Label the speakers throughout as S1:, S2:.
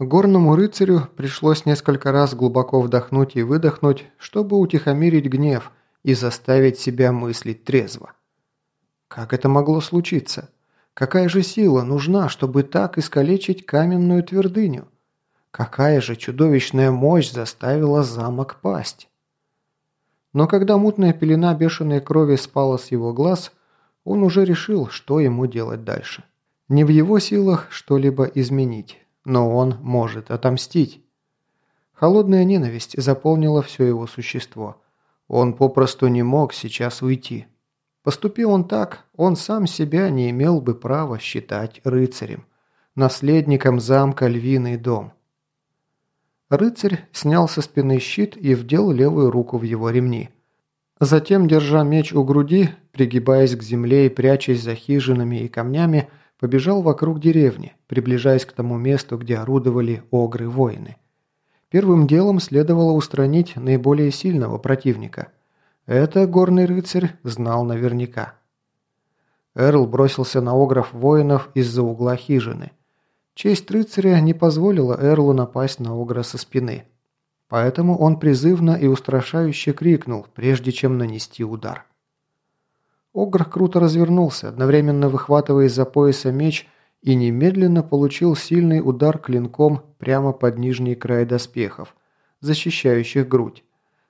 S1: Горному рыцарю пришлось несколько раз глубоко вдохнуть и выдохнуть, чтобы утихомирить гнев и заставить себя мыслить трезво. Как это могло случиться? Какая же сила нужна, чтобы так искалечить каменную твердыню? Какая же чудовищная мощь заставила замок пасть? Но когда мутная пелена бешеной крови спала с его глаз, он уже решил, что ему делать дальше. Не в его силах что-либо изменить, но он может отомстить. Холодная ненависть заполнила все его существо. Он попросту не мог сейчас уйти. Поступил он так, он сам себя не имел бы права считать рыцарем, наследником замка Львиный дом. Рыцарь снял со спины щит и вдел левую руку в его ремни. Затем, держа меч у груди, пригибаясь к земле и прячась за хижинами и камнями, побежал вокруг деревни, приближаясь к тому месту, где орудовали огры-воины. Первым делом следовало устранить наиболее сильного противника. Это горный рыцарь знал наверняка. Эрл бросился на огров воинов из-за угла хижины – Честь рыцаря не позволила Эрлу напасть на Огра со спины. Поэтому он призывно и устрашающе крикнул, прежде чем нанести удар. Огр круто развернулся, одновременно выхватывая из-за пояса меч и немедленно получил сильный удар клинком прямо под нижний край доспехов, защищающих грудь.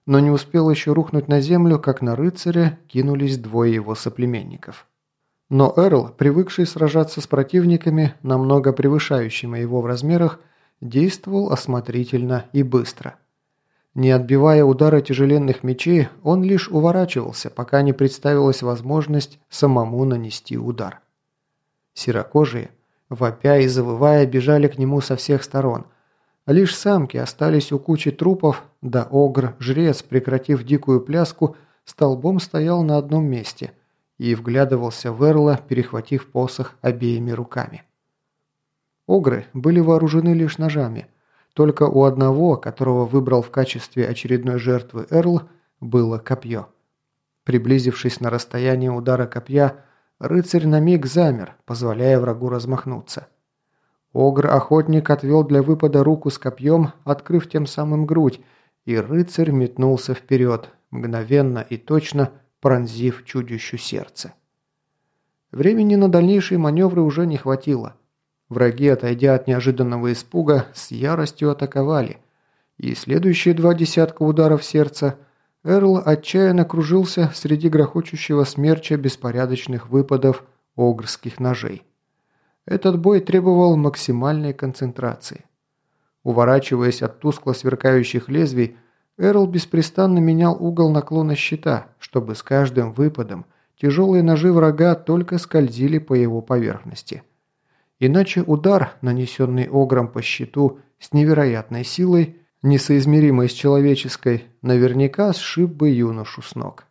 S1: Но не успел еще рухнуть на землю, как на рыцаря кинулись двое его соплеменников. Но Эрл, привыкший сражаться с противниками, намного превышающими его в размерах, действовал осмотрительно и быстро. Не отбивая удара тяжеленных мечей, он лишь уворачивался, пока не представилась возможность самому нанести удар. Серокожие, вопя и завывая, бежали к нему со всех сторон. Лишь самки остались у кучи трупов, да огр-жрец, прекратив дикую пляску, столбом стоял на одном месте – и вглядывался в Эрла, перехватив посох обеими руками. Огры были вооружены лишь ножами. Только у одного, которого выбрал в качестве очередной жертвы Эрл, было копье. Приблизившись на расстояние удара копья, рыцарь на миг замер, позволяя врагу размахнуться. Огр-охотник отвел для выпада руку с копьем, открыв тем самым грудь, и рыцарь метнулся вперед, мгновенно и точно пронзив чудищу сердце. Времени на дальнейшие маневры уже не хватило. Враги, отойдя от неожиданного испуга, с яростью атаковали, и следующие два десятка ударов сердца Эрл отчаянно кружился среди грохочущего смерча беспорядочных выпадов огрских ножей. Этот бой требовал максимальной концентрации. Уворачиваясь от тускло сверкающих лезвий, Эрл беспрестанно менял угол наклона щита, чтобы с каждым выпадом тяжелые ножи врага только скользили по его поверхности. Иначе удар, нанесенный огром по щиту с невероятной силой, несоизмеримой с человеческой, наверняка сшиб бы юношу с ног.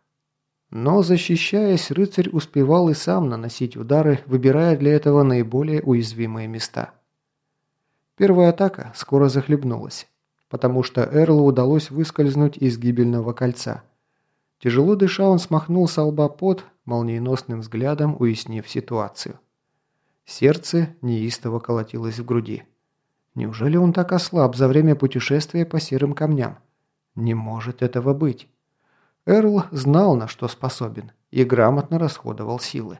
S1: Но, защищаясь, рыцарь успевал и сам наносить удары, выбирая для этого наиболее уязвимые места. Первая атака скоро захлебнулась потому что Эрлу удалось выскользнуть из гибельного кольца. Тяжело дыша, он смахнул с лба пот, молниеносным взглядом уяснив ситуацию. Сердце неистово колотилось в груди. Неужели он так ослаб за время путешествия по серым камням? Не может этого быть. Эрл знал, на что способен, и грамотно расходовал силы.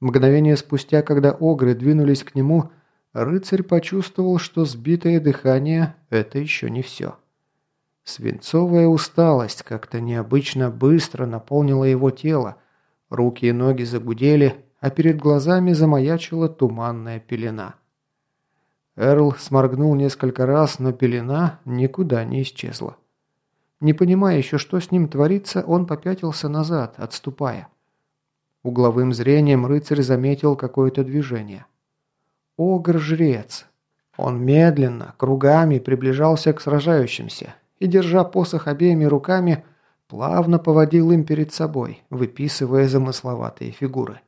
S1: Мгновение спустя, когда огры двинулись к нему, рыцарь почувствовал, что сбитое дыхание – это еще не все. Свинцовая усталость как-то необычно быстро наполнила его тело, руки и ноги загудели, а перед глазами замаячила туманная пелена. Эрл сморгнул несколько раз, но пелена никуда не исчезла. Не понимая еще, что с ним творится, он попятился назад, отступая. Угловым зрением рыцарь заметил какое-то движение. Огр-жрец. Он медленно, кругами приближался к сражающимся и, держа посох обеими руками, плавно поводил им перед собой, выписывая замысловатые фигуры.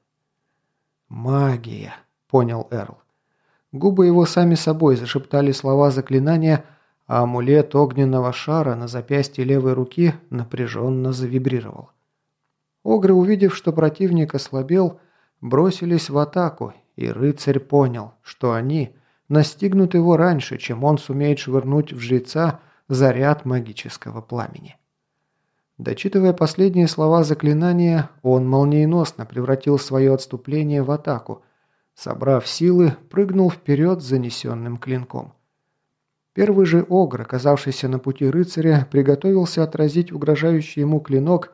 S1: «Магия», — понял Эрл. Губы его сами собой зашептали слова заклинания, а амулет огненного шара на запястье левой руки напряженно завибрировал. Огры, увидев, что противник ослабел, бросились в атаку и рыцарь понял, что они настигнут его раньше, чем он сумеет швырнуть в жреца заряд магического пламени. Дочитывая последние слова заклинания, он молниеносно превратил свое отступление в атаку, собрав силы, прыгнул вперед с занесенным клинком. Первый же огр, оказавшийся на пути рыцаря, приготовился отразить угрожающий ему клинок,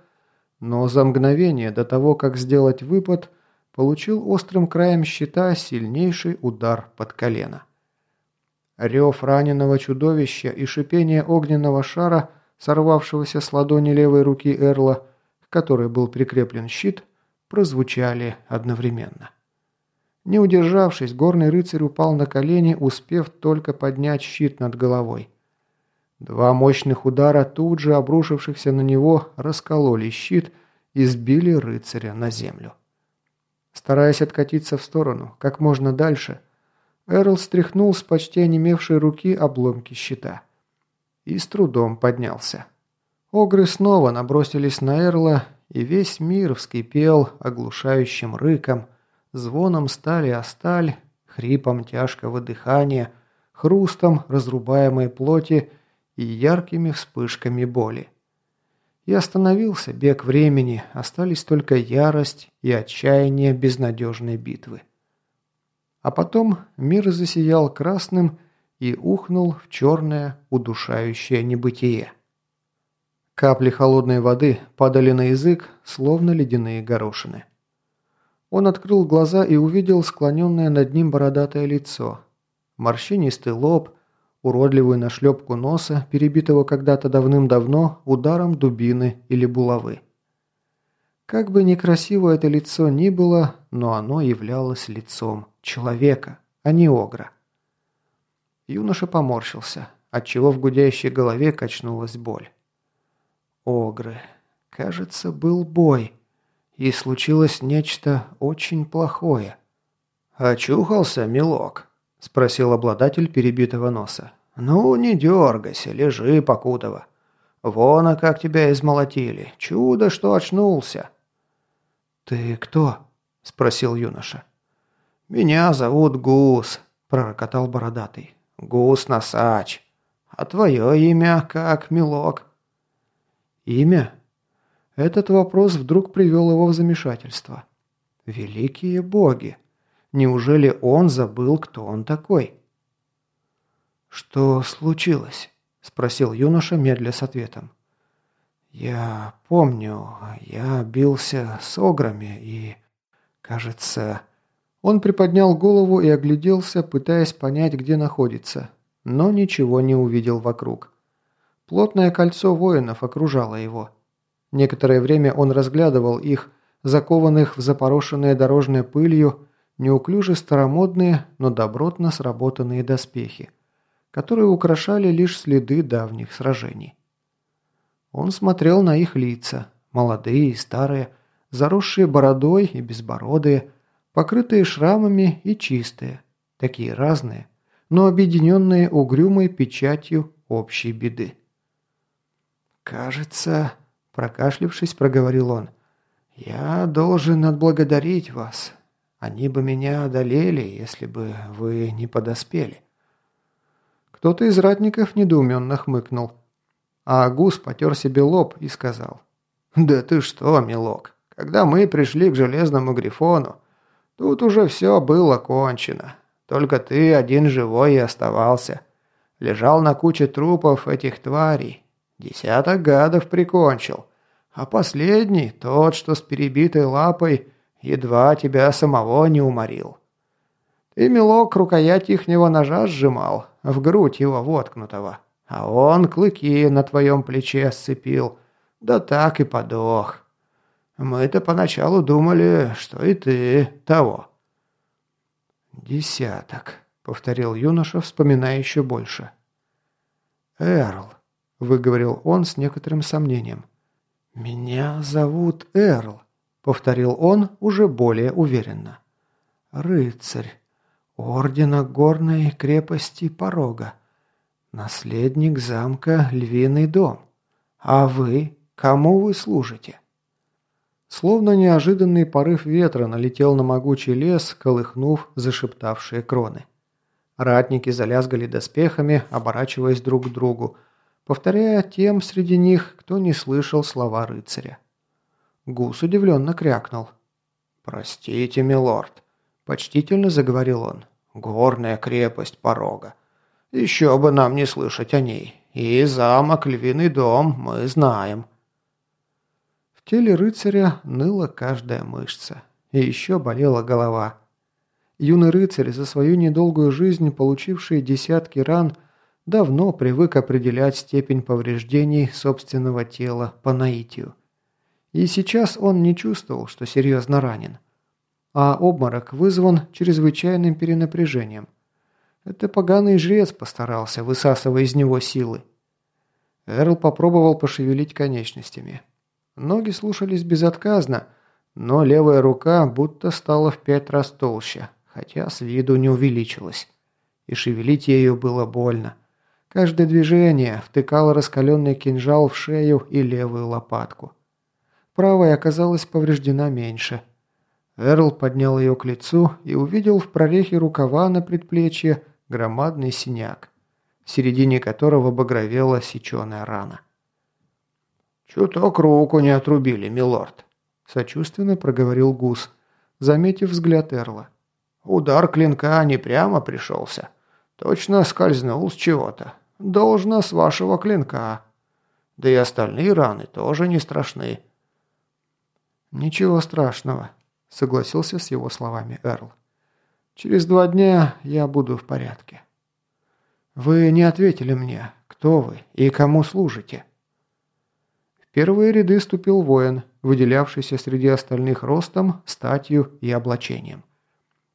S1: но за мгновение до того, как сделать выпад, получил острым краем щита сильнейший удар под колено. Рев раненого чудовища и шипение огненного шара, сорвавшегося с ладони левой руки Эрла, к которой был прикреплен щит, прозвучали одновременно. Не удержавшись, горный рыцарь упал на колени, успев только поднять щит над головой. Два мощных удара, тут же обрушившихся на него, раскололи щит и сбили рыцаря на землю. Стараясь откатиться в сторону, как можно дальше, Эрл стряхнул с почти онемевшей руки обломки щита. И с трудом поднялся. Огры снова набросились на Эрла, и весь мир вскипел оглушающим рыком – звоном стали о сталь, хрипом тяжкого дыхания, хрустом разрубаемой плоти и яркими вспышками боли. И остановился бег времени, остались только ярость и отчаяние безнадежной битвы. А потом мир засиял красным и ухнул в черное удушающее небытие. Капли холодной воды падали на язык, словно ледяные горошины. Он открыл глаза и увидел склоненное над ним бородатое лицо. Морщинистый лоб, уродливую нашлепку носа, перебитого когда-то давным-давно ударом дубины или булавы. Как бы некрасиво это лицо ни было, но оно являлось лицом человека, а не огра. Юноша поморщился, отчего в гудящей голове качнулась боль. Огры. Кажется, был бой и случилось нечто очень плохое. «Очухался, милок?» – спросил обладатель перебитого носа. «Ну, не дергайся, лежи, покутово. Вон, а как тебя измолотили. Чудо, что очнулся». «Ты кто?» – спросил юноша. «Меня зовут Гус», – пророкотал бородатый. «Гус Носач. А твое имя как, милок?» «Имя?» Этот вопрос вдруг привел его в замешательство. «Великие боги! Неужели он забыл, кто он такой?» «Что случилось?» – спросил юноша, медля с ответом. «Я помню, я бился с ограми и, кажется...» Он приподнял голову и огляделся, пытаясь понять, где находится, но ничего не увидел вокруг. Плотное кольцо воинов окружало его – Некоторое время он разглядывал их, закованных в запорошенные дорожной пылью, неуклюже старомодные, но добротно сработанные доспехи, которые украшали лишь следы давних сражений. Он смотрел на их лица, молодые и старые, заросшие бородой и безбородые, покрытые шрамами и чистые, такие разные, но объединенные угрюмой печатью общей беды. «Кажется, Прокашлившись, проговорил он. «Я должен отблагодарить вас. Они бы меня одолели, если бы вы не подоспели». Кто-то из ратников недоуменно хмыкнул. А Агус потер себе лоб и сказал. «Да ты что, милок, когда мы пришли к Железному Грифону, тут уже все было кончено. Только ты один живой и оставался. Лежал на куче трупов этих тварей, Десяток гадов прикончил. А последний, тот, что с перебитой лапой, едва тебя самого не уморил. Ты, милок, рукоять ихнего ножа сжимал, в грудь его воткнутого. А он клыки на твоем плече сцепил. Да так и подох. Мы-то поначалу думали, что и ты того. «Десяток», — повторил юноша, вспоминая еще больше. «Эрл, выговорил он с некоторым сомнением. «Меня зовут Эрл», — повторил он уже более уверенно. «Рыцарь, ордена горной крепости Порога, наследник замка Львиный дом. А вы, кому вы служите?» Словно неожиданный порыв ветра налетел на могучий лес, колыхнув зашептавшие кроны. Ратники залязгали доспехами, оборачиваясь друг к другу, повторяя тем среди них, кто не слышал слова рыцаря. Гус удивленно крякнул. «Простите, милорд», – почтительно заговорил он. «Горная крепость порога. Еще бы нам не слышать о ней. И замок, львиный дом мы знаем». В теле рыцаря ныла каждая мышца. И еще болела голова. Юный рыцарь, за свою недолгую жизнь, получивший десятки ран, давно привык определять степень повреждений собственного тела по наитию. И сейчас он не чувствовал, что серьезно ранен. А обморок вызван чрезвычайным перенапряжением. Это поганый жрец постарался, высасывая из него силы. Эрл попробовал пошевелить конечностями. Ноги слушались безотказно, но левая рука будто стала в пять раз толще, хотя с виду не увеличилась. И шевелить ею было больно. Каждое движение втыкало раскаленный кинжал в шею и левую лопатку. Правая оказалась повреждена меньше. Эрл поднял ее к лицу и увидел в прорехе рукава на предплечье громадный синяк, в середине которого багровела сеченая рана. «Чуток руку не отрубили, милорд», – сочувственно проговорил Гус, заметив взгляд Эрла. «Удар клинка не прямо пришелся. Точно скользнул с чего-то. Должно с вашего клинка. Да и остальные раны тоже не страшны. «Ничего страшного», – согласился с его словами Эрл. «Через два дня я буду в порядке». «Вы не ответили мне, кто вы и кому служите?» Первые ряды ступил воин, выделявшийся среди остальных ростом, статью и облачением.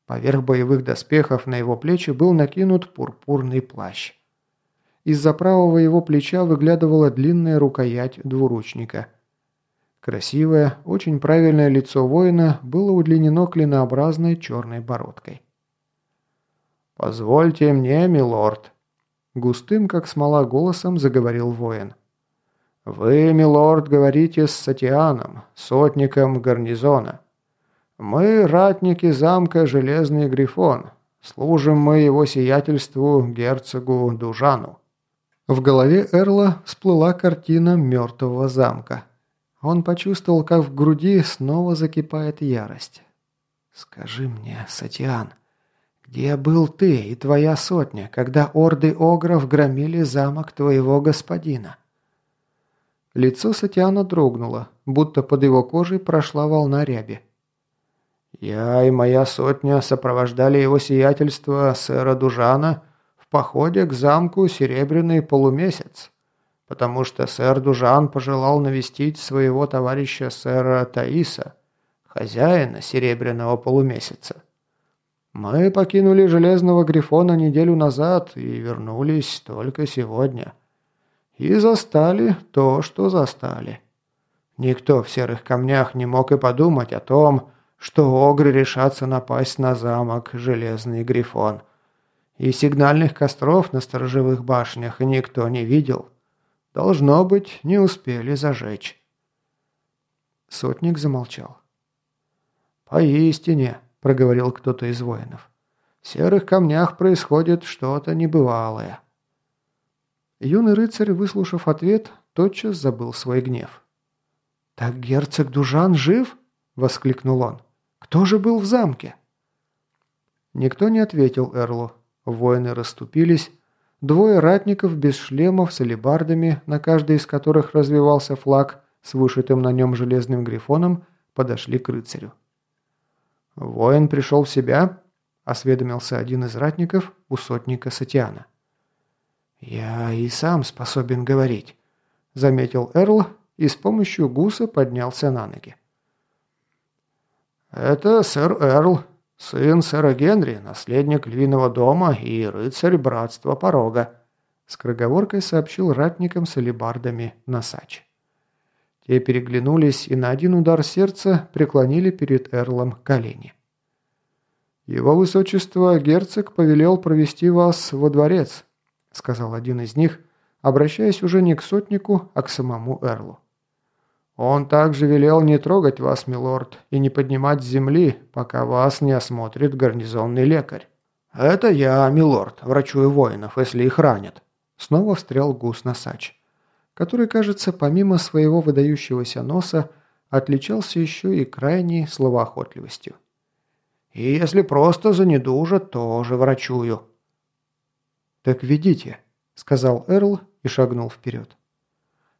S1: Поверх боевых доспехов на его плечи был накинут пурпурный плащ. Из-за правого его плеча выглядывала длинная рукоять двуручника – Красивое, очень правильное лицо воина было удлинено клинообразной черной бородкой. «Позвольте мне, милорд», – густым, как смола, голосом заговорил воин. «Вы, милорд, говорите с Сатианом, сотником гарнизона. Мы, ратники замка Железный Грифон, служим мы его сиятельству герцогу Дужану». В голове Эрла всплыла картина мертвого замка. Он почувствовал, как в груди снова закипает ярость. «Скажи мне, Сатиан, где был ты и твоя сотня, когда орды огров громили замок твоего господина?» Лицо Сатиана дрогнуло, будто под его кожей прошла волна ряби. «Я и моя сотня сопровождали его сиятельство сэра Дужана в походе к замку Серебряный полумесяц потому что сэр Дужан пожелал навестить своего товарища сэра Таиса, хозяина Серебряного полумесяца. Мы покинули Железного Грифона неделю назад и вернулись только сегодня. И застали то, что застали. Никто в Серых Камнях не мог и подумать о том, что огры решатся напасть на замок Железный Грифон. И сигнальных костров на сторожевых башнях никто не видел. Должно быть, не успели зажечь. Сотник замолчал. «Поистине», — проговорил кто-то из воинов, — «в серых камнях происходит что-то небывалое». Юный рыцарь, выслушав ответ, тотчас забыл свой гнев. «Так герцог Дужан жив?» — воскликнул он. «Кто же был в замке?» Никто не ответил Эрлу. Воины расступились, Двое ратников без шлемов с алебардами, на каждой из которых развивался флаг с вышитым на нем железным грифоном, подошли к рыцарю. «Воин пришел в себя?» – осведомился один из ратников у сотника Сатиана. «Я и сам способен говорить», – заметил Эрл и с помощью гуса поднялся на ноги. «Это сэр Эрл», «Сын сэра Генри, наследник львиного дома и рыцарь братства порога», — скороговоркой сообщил ратникам с алебардами Носач. Те переглянулись и на один удар сердца преклонили перед Эрлом колени. «Его высочество герцог повелел провести вас во дворец», — сказал один из них, обращаясь уже не к сотнику, а к самому Эрлу. Он также велел не трогать вас, милорд, и не поднимать с земли, пока вас не осмотрит гарнизонный лекарь. «Это я, милорд, врачую воинов, если их ранят», — снова встрял гус-носач, который, кажется, помимо своего выдающегося носа, отличался еще и крайней словоохотливостью. «И если просто занедужат, тоже врачую». «Так ведите», — сказал Эрл и шагнул вперед.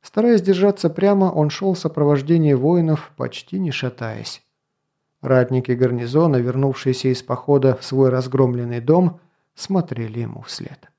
S1: Стараясь держаться прямо, он шел в сопровождении воинов, почти не шатаясь. Ратники гарнизона, вернувшиеся из похода в свой разгромленный дом, смотрели ему вслед.